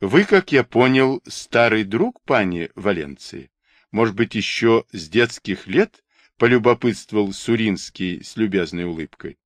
Вы, как я понял, старый друг пани Валенции? Может быть, еще с детских лет? Полюбопытствовал Суринский с любезной улыбкой.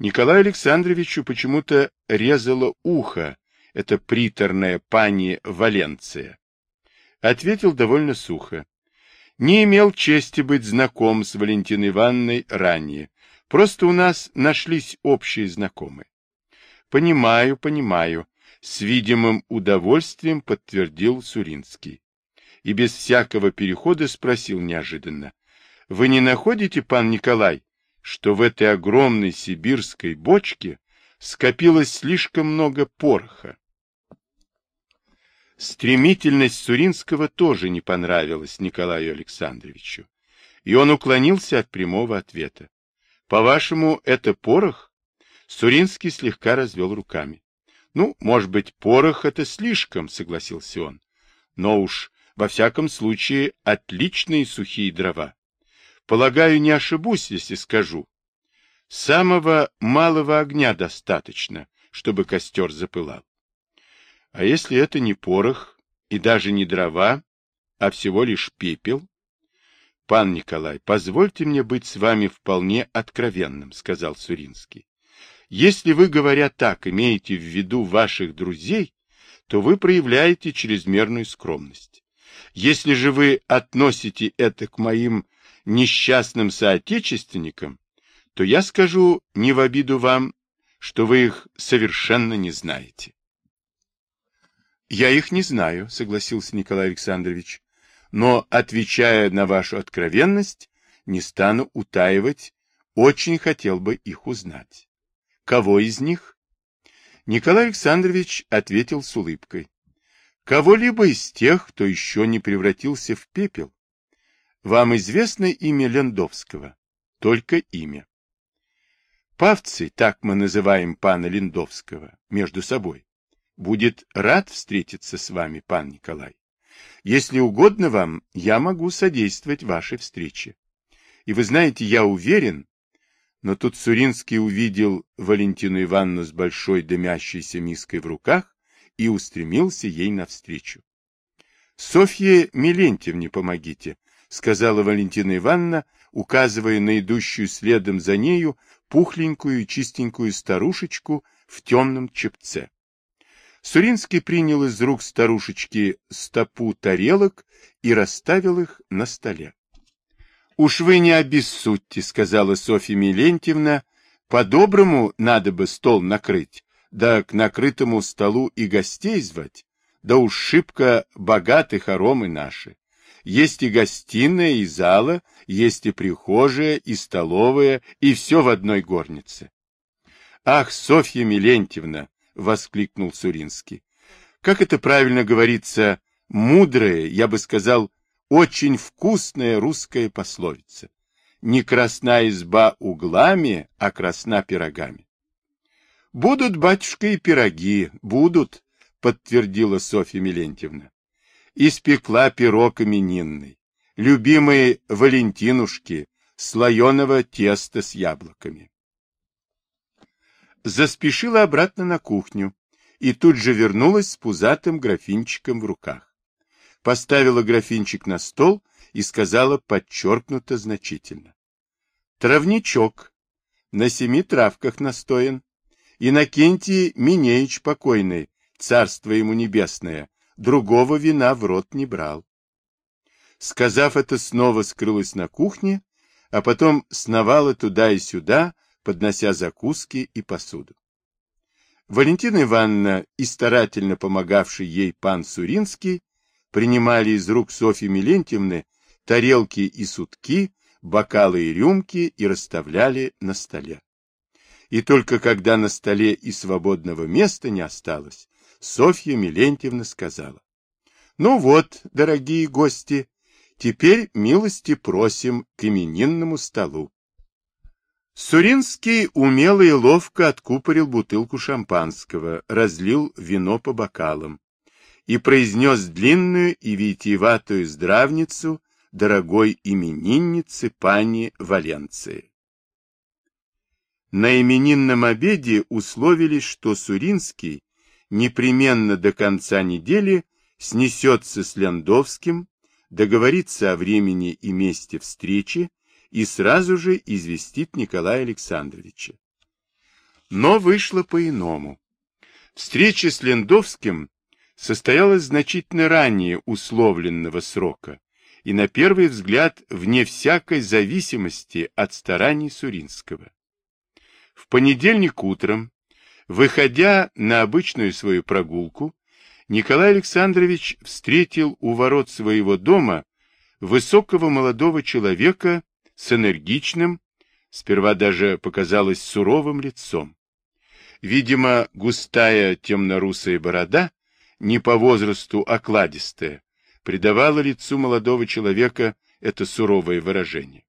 Николаю Александровичу почему-то резало ухо эта приторная пани Валенция. Ответил довольно сухо. Не имел чести быть знаком с Валентиной Ивановной ранее. Просто у нас нашлись общие знакомые. Понимаю, понимаю, с видимым удовольствием подтвердил Суринский. И без всякого перехода спросил неожиданно. Вы не находите, пан Николай, что в этой огромной сибирской бочке скопилось слишком много пороха? Стремительность Суринского тоже не понравилась Николаю Александровичу, и он уклонился от прямого ответа. По-вашему, это порох? Суринский слегка развел руками. Ну, может быть, порох это слишком, согласился он. Но уж, во всяком случае, отличные сухие дрова. Полагаю, не ошибусь, если скажу. Самого малого огня достаточно, чтобы костер запылал. А если это не порох и даже не дрова, а всего лишь пепел? Пан Николай, позвольте мне быть с вами вполне откровенным, сказал Суринский. Если вы, говоря так, имеете в виду ваших друзей, то вы проявляете чрезмерную скромность. Если же вы относите это к моим несчастным соотечественникам, то я скажу не в обиду вам, что вы их совершенно не знаете. Я их не знаю, согласился Николай Александрович, но, отвечая на вашу откровенность, не стану утаивать, очень хотел бы их узнать. Кого из них? Николай Александрович ответил с улыбкой. Кого-либо из тех, кто еще не превратился в пепел. Вам известно имя Лендовского? Только имя. Павцы, так мы называем пана Лендовского, между собой будет рад встретиться с вами, пан Николай. Если угодно вам, я могу содействовать вашей встрече. И вы знаете, я уверен, но тут Суринский увидел Валентину Ивановну с большой дымящейся миской в руках и устремился ей навстречу. — Софье Милентьевне помогите, — сказала Валентина Ивановна, указывая на идущую следом за нею пухленькую чистенькую старушечку в темном чепце. Суринский принял из рук старушечки стопу тарелок и расставил их на столе. — Уж вы не обессудьте, — сказала Софья Милентьевна, — по-доброму надо бы стол накрыть, да к накрытому столу и гостей звать, да уж шибко богаты хоромы наши. Есть и гостиная, и зала, есть и прихожая, и столовая, и все в одной горнице. — Ах, Софья Милентьевна! — воскликнул Суринский. Как это правильно говорится, мудрая, я бы сказал, очень вкусная русская пословица. Не красна изба углами, а красна пирогами. Будут, батюшка, и пироги, будут, подтвердила Софья Милентьевна. Испекла пирог именинный, любимые валентинушки, слоеного теста с яблоками заспешила обратно на кухню и тут же вернулась с пузатым графинчиком в руках. Поставила графинчик на стол и сказала подчеркнуто значительно. Травничок. На семи травках настоен. Иннокентий Минеич покойный, царство ему небесное, другого вина в рот не брал. Сказав это, снова скрылась на кухне, а потом сновала туда и сюда, поднося закуски и посуду. Валентина Ивановна и старательно помогавший ей пан Суринский принимали из рук Софьи Милентьевны тарелки и сутки, бокалы и рюмки и расставляли на столе. И только когда на столе и свободного места не осталось, Софья Милентьевна сказала, «Ну вот, дорогие гости, теперь милости просим к именинному столу. Суринский умело и ловко откупорил бутылку шампанского, разлил вино по бокалам и произнес длинную и витиеватую здравницу дорогой именинницы пани Валенции. На именинном обеде условились, что Суринский непременно до конца недели снесется с Лендовским, договорится о времени и месте встречи и сразу же известит Николая Александровича. Но вышло по-иному. Встреча с Лендовским состоялась значительно ранее условленного срока и, на первый взгляд, вне всякой зависимости от стараний Суринского. В понедельник утром, выходя на обычную свою прогулку, Николай Александрович встретил у ворот своего дома высокого молодого человека с энергичным, сперва даже показалось суровым лицом. Видимо, густая темно-русая борода, не по возрасту окладистая, придавала лицу молодого человека это суровое выражение.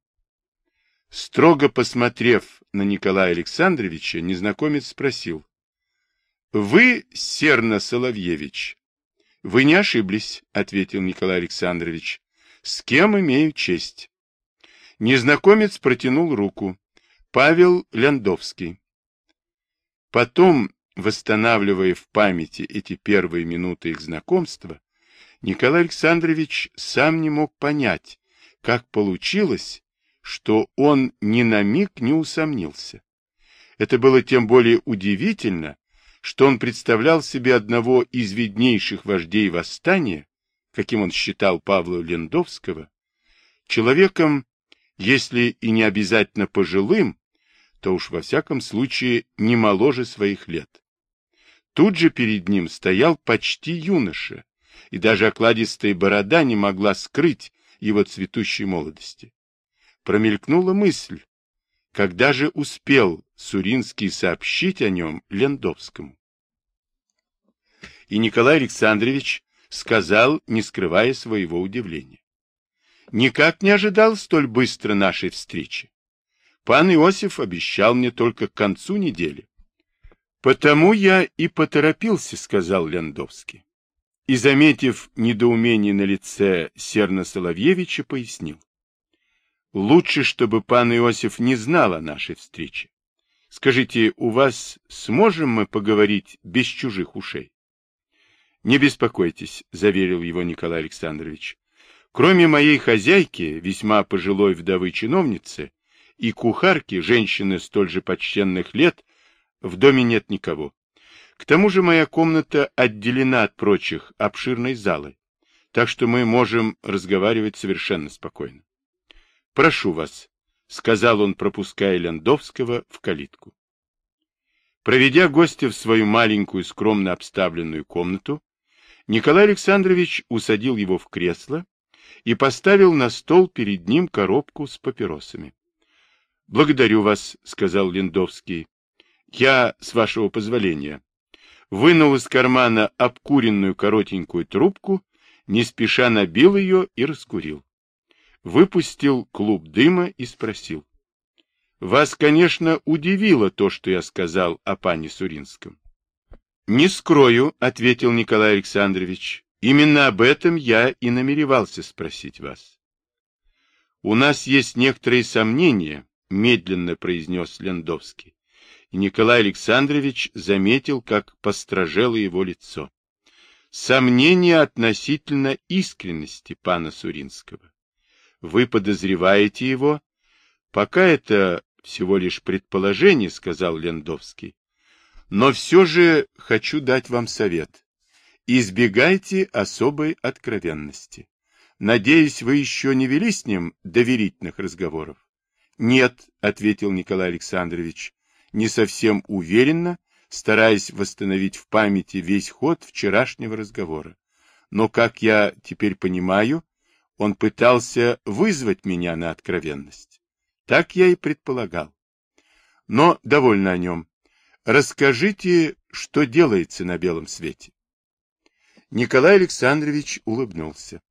Строго посмотрев на Николая Александровича, незнакомец спросил, вы, Серна Соловьевич, вы не ошиблись, ответил Николай Александрович. С кем имею честь? Незнакомец протянул руку. Павел Ляндовский. Потом, восстанавливая в памяти эти первые минуты их знакомства, Николай Александрович сам не мог понять, как получилось, что он ни на миг не усомнился. Это было тем более удивительно, что он представлял себе одного из виднейших вождей восстания, каким он считал Павла Лендовского, человеком, если и не обязательно пожилым, то уж во всяком случае не моложе своих лет. Тут же перед ним стоял почти юноша, и даже окладистая борода не могла скрыть его цветущей молодости. Промелькнула мысль, когда же успел Суринский сообщить о нем Лендовскому? И Николай Александрович сказал, не скрывая своего удивления. Никак не ожидал столь быстро нашей встречи. Пан Иосиф обещал мне только к концу недели. Потому я и поторопился, сказал Лендовский. И, заметив недоумение на лице Серна Соловьевича, пояснил. Лучше, чтобы пан Иосиф не знал о нашей встрече. Скажите, у вас сможем мы поговорить без чужих ушей? Не беспокойтесь, заверил его Николай Александрович. Кроме моей хозяйки, весьма пожилой вдовы-чиновницы, и кухарки, женщины столь же почтенных лет, в доме нет никого. К тому же моя комната отделена от прочих обширной залой, так что мы можем разговаривать совершенно спокойно. Прошу вас, — сказал он, пропуская Лендовского в калитку. Проведя гостя в свою маленькую скромно обставленную комнату, Николай Александрович усадил его в кресло и поставил на стол перед ним коробку с папиросами. — Благодарю вас, — сказал Лендовский. — Я, с вашего позволения, вынул из кармана обкуренную коротенькую трубку, не спеша набил ее и раскурил выпустил клуб дыма и спросил. Вас, конечно, удивило то, что я сказал о пане Суринском. Не скрою, ответил Николай Александрович. Именно об этом я и намеревался спросить вас. У нас есть некоторые сомнения, медленно произнес Лендовский. И Николай Александрович заметил, как постражело его лицо. Сомнения относительно искренности пана Суринского. Вы подозреваете его? Пока это всего лишь предположение, сказал Лендовский. Но все же хочу дать вам совет. Избегайте особой откровенности. Надеюсь, вы еще не вели с ним доверительных разговоров? Нет, ответил Николай Александрович, не совсем уверенно, стараясь восстановить в памяти весь ход вчерашнего разговора. Но, как я теперь понимаю, он пытался вызвать меня на откровенность. Так я и предполагал. Но довольно о нем. Расскажите, что делается на белом свете. Николай Александрович улыбнулся.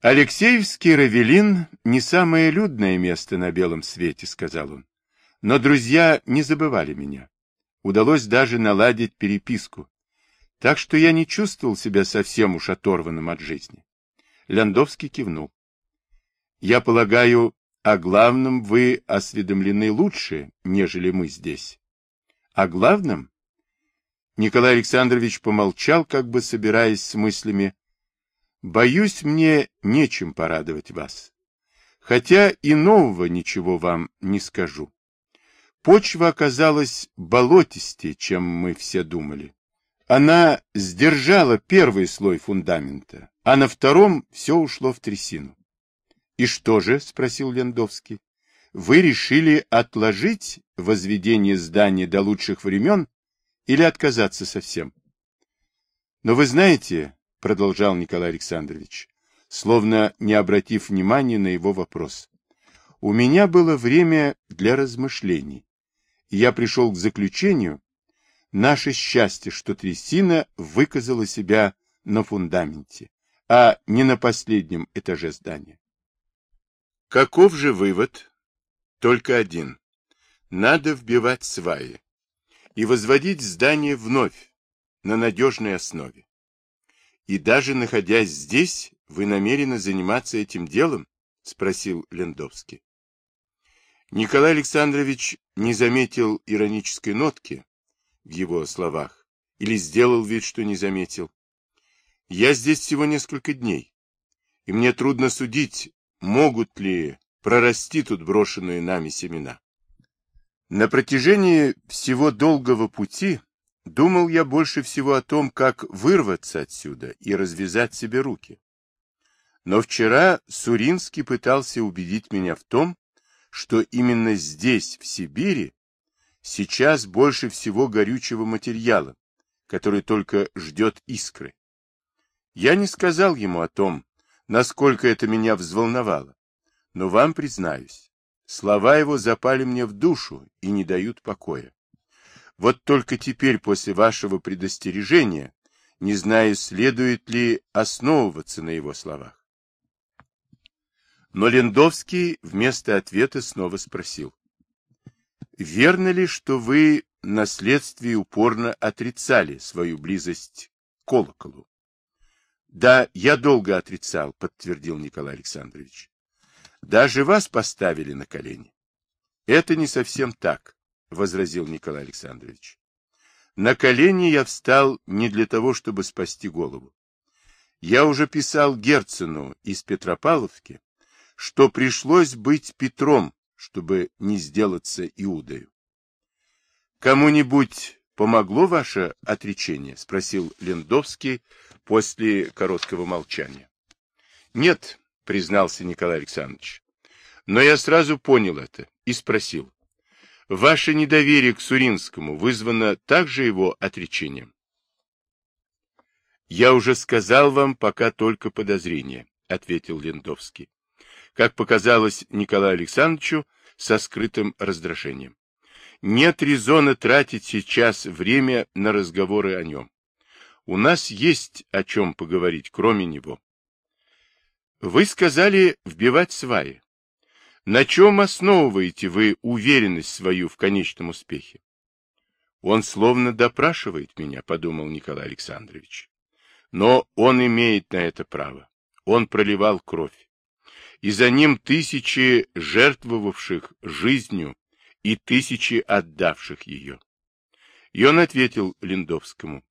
Алексеевский Равелин не самое людное место на белом свете, сказал он. Но друзья не забывали меня. Удалось даже наладить переписку. Так что я не чувствовал себя совсем уж оторванным от жизни. Ляндовский кивнул. Я полагаю, о главном вы осведомлены лучше, нежели мы здесь. О главном? Николай Александрович помолчал, как бы собираясь с мыслями. Боюсь, мне нечем порадовать вас. Хотя и нового ничего вам не скажу. Почва оказалась болотистее, чем мы все думали. Она сдержала первый слой фундамента, а на втором все ушло в трясину. — И что же? — спросил Лендовский. — Вы решили отложить возведение здания до лучших времен или отказаться совсем? — Но вы знаете, — продолжал Николай Александрович, словно не обратив внимания на его вопрос, — у меня было время для размышлений, я пришел к заключению, наше счастье, что трясина выказала себя на фундаменте, а не на последнем этаже здания. Каков же вывод? Только один. Надо вбивать сваи и возводить здание вновь, на надежной основе. И даже находясь здесь, вы намерены заниматься этим делом? Спросил Лендовский. Николай Александрович не заметил иронической нотки в его словах или сделал вид, что не заметил. Я здесь всего несколько дней, и мне трудно судить, могут ли прорасти тут брошенные нами семена. На протяжении всего долгого пути думал я больше всего о том, как вырваться отсюда и развязать себе руки. Но вчера Суринский пытался убедить меня в том, что именно здесь, в Сибири, сейчас больше всего горючего материала, который только ждет искры. Я не сказал ему о том, насколько это меня взволновало. Но вам признаюсь, слова его запали мне в душу и не дают покоя. Вот только теперь, после вашего предостережения, не знаю, следует ли основываться на его словах. Но Лендовский вместо ответа снова спросил. «Верно ли, что вы на следствии упорно отрицали свою близость к колоколу?» Да, я долго отрицал, подтвердил Николай Александрович. Даже вас поставили на колени. Это не совсем так, возразил Николай Александрович. На колени я встал не для того, чтобы спасти голову. Я уже писал Герцену из Петропавловки, что пришлось быть Петром, чтобы не сделаться Иудою. Кому-нибудь помогло ваше отречение? спросил Лендовский, после короткого молчания. Нет, признался Николай Александрович. Но я сразу понял это и спросил. Ваше недоверие к Суринскому вызвано также его отречением? Я уже сказал вам пока только подозрение, ответил Лендовский. Как показалось Николаю Александровичу, со скрытым раздражением. Нет резона тратить сейчас время на разговоры о нем. У нас есть о чем поговорить, кроме него. Вы сказали вбивать сваи. На чем основываете вы уверенность свою в конечном успехе? Он словно допрашивает меня, подумал Николай Александрович. Но он имеет на это право. Он проливал кровь. И за ним тысячи жертвовавших жизнью и тысячи отдавших ее. И он ответил Линдовскому.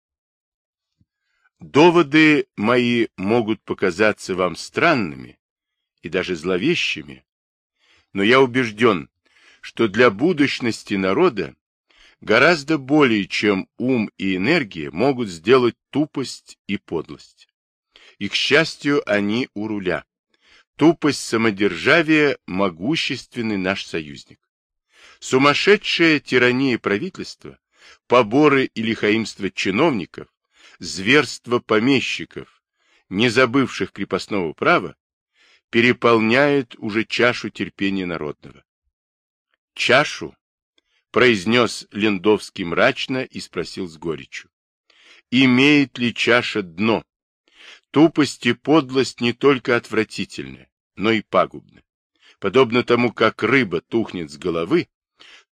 Доводы мои могут показаться вам странными и даже зловещими, но я убежден, что для будущности народа гораздо более, чем ум и энергия, могут сделать тупость и подлость. И, к счастью, они у руля. Тупость самодержавия – могущественный наш союзник. Сумасшедшая тирания правительства, поборы и лихаимство чиновников зверство помещиков, не забывших крепостного права, переполняет уже чашу терпения народного. Чашу, произнес Лендовский мрачно и спросил с горечью. Имеет ли чаша дно? Тупость и подлость не только отвратительны, но и пагубны. Подобно тому, как рыба тухнет с головы,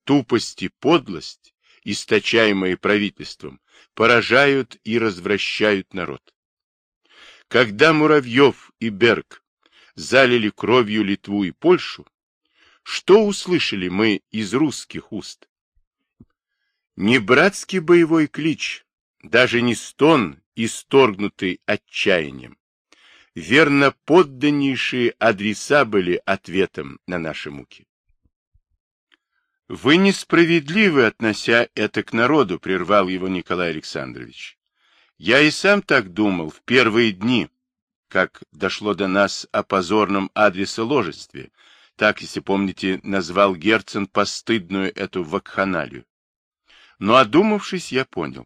тупость и подлость, источаемые правительством, поражают и развращают народ. Когда Муравьев и Берг залили кровью Литву и Польшу, что услышали мы из русских уст? Не братский боевой клич, даже не стон, исторгнутый отчаянием. Верно, подданнейшие адреса были ответом на наши муки. Вы несправедливы, относя это к народу, прервал его Николай Александрович. Я и сам так думал в первые дни, как дошло до нас о позорном адресоложестве, так, если помните, назвал Герцен постыдную эту вакханалию. Но одумавшись, я понял.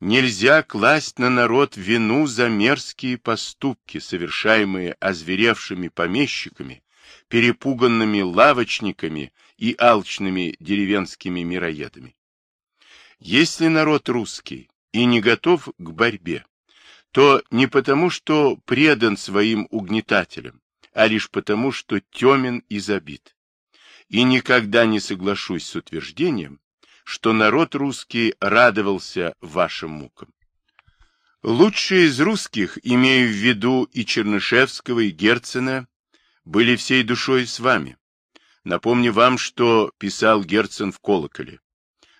Нельзя класть на народ вину за мерзкие поступки, совершаемые озверевшими помещиками, перепуганными лавочниками и алчными деревенскими мироедами. Если народ русский и не готов к борьбе, то не потому, что предан своим угнетателям, а лишь потому, что темен и забит. И никогда не соглашусь с утверждением, что народ русский радовался вашим мукам. Лучшие из русских, имея в виду и Чернышевского, и Герцена, были всей душой с вами. Напомню вам, что писал Герцен в колоколе.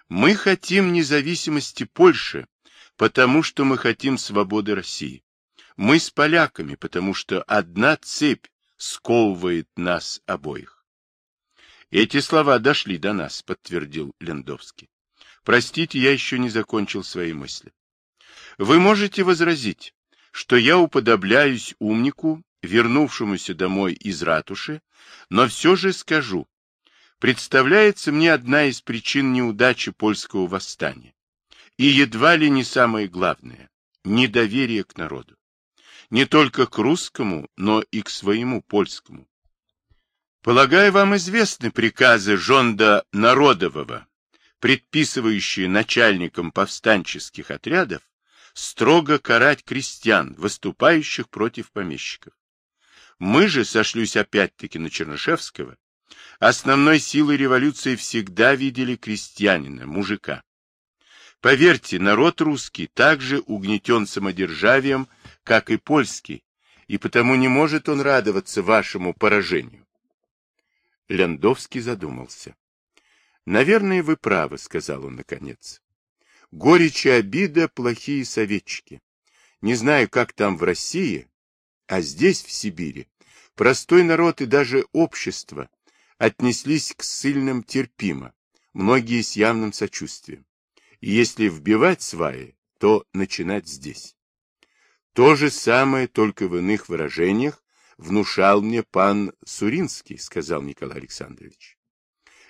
Мы хотим независимости Польши, потому что мы хотим свободы России. Мы с поляками, потому что одна цепь сковывает нас обоих. Эти слова дошли до нас, подтвердил Лендовский. Простите, я еще не закончил свои мысли. Вы можете возразить, что я уподобляюсь умнику, вернувшемуся домой из ратуши, но все же скажу, представляется мне одна из причин неудачи польского восстания. И едва ли не самое главное – недоверие к народу. Не только к русскому, но и к своему польскому. Полагаю, вам известны приказы Жонда Народового, предписывающие начальникам повстанческих отрядов строго карать крестьян, выступающих против помещиков. Мы же, сошлюсь опять-таки на Чернышевского, основной силой революции всегда видели крестьянина, мужика. Поверьте, народ русский также угнетен самодержавием, как и польский, и потому не может он радоваться вашему поражению. Лендовский задумался. — Наверное, вы правы, — сказал он наконец. — Горечь и обида — плохие советчики. Не знаю, как там в России, а здесь, в Сибири, простой народ и даже общество отнеслись к ссыльным терпимо, многие с явным сочувствием. И если вбивать сваи, то начинать здесь. То же самое, только в иных выражениях, внушал мне пан Суринский, сказал Николай Александрович.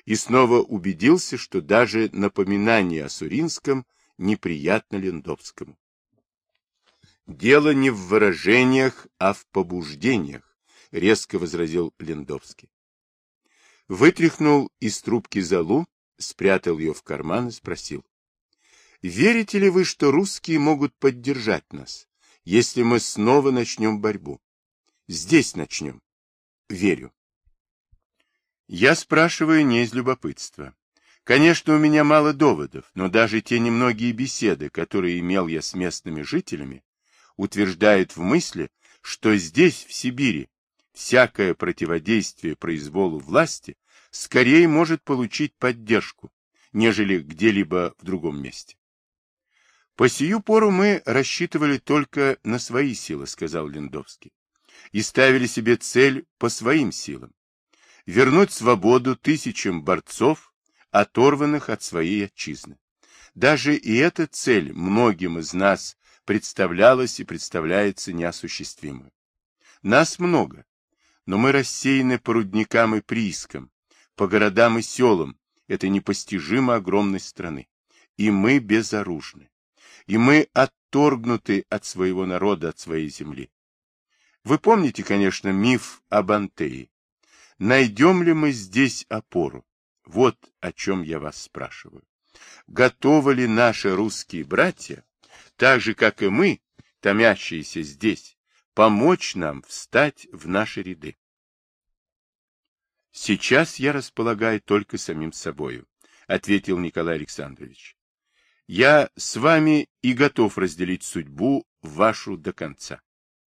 И снова убедился, что даже напоминание о Суринском неприятно Лендовскому. Дело не в выражениях, а в побуждениях, резко возразил Лендовский. Вытряхнул из трубки залу, спрятал ее в карман и спросил. Верите ли вы, что русские могут поддержать нас, если мы снова начнем борьбу? Здесь начнем. Верю. Я спрашиваю не из любопытства. Конечно, у меня мало доводов, но даже те немногие беседы, которые имел я с местными жителями, утверждают в мысли, что здесь, в Сибири, всякое противодействие произволу власти скорее может получить поддержку, нежели где-либо в другом месте. По сию пору мы рассчитывали только на свои силы, сказал Лендовский, и ставили себе цель по своим силам. Вернуть свободу тысячам борцов, оторванных от своей отчизны. Даже и эта цель многим из нас представлялась и представляется неосуществимой. Нас много, но мы рассеяны по рудникам и приискам, по городам и селам этой непостижимо огромной страны, и мы безоружны и мы отторгнуты от своего народа, от своей земли. Вы помните, конечно, миф об Антее. Найдем ли мы здесь опору? Вот о чем я вас спрашиваю. Готовы ли наши русские братья, так же, как и мы, томящиеся здесь, помочь нам встать в наши ряды? Сейчас я располагаю только самим собою, ответил Николай Александрович. Я с вами и готов разделить судьбу вашу до конца.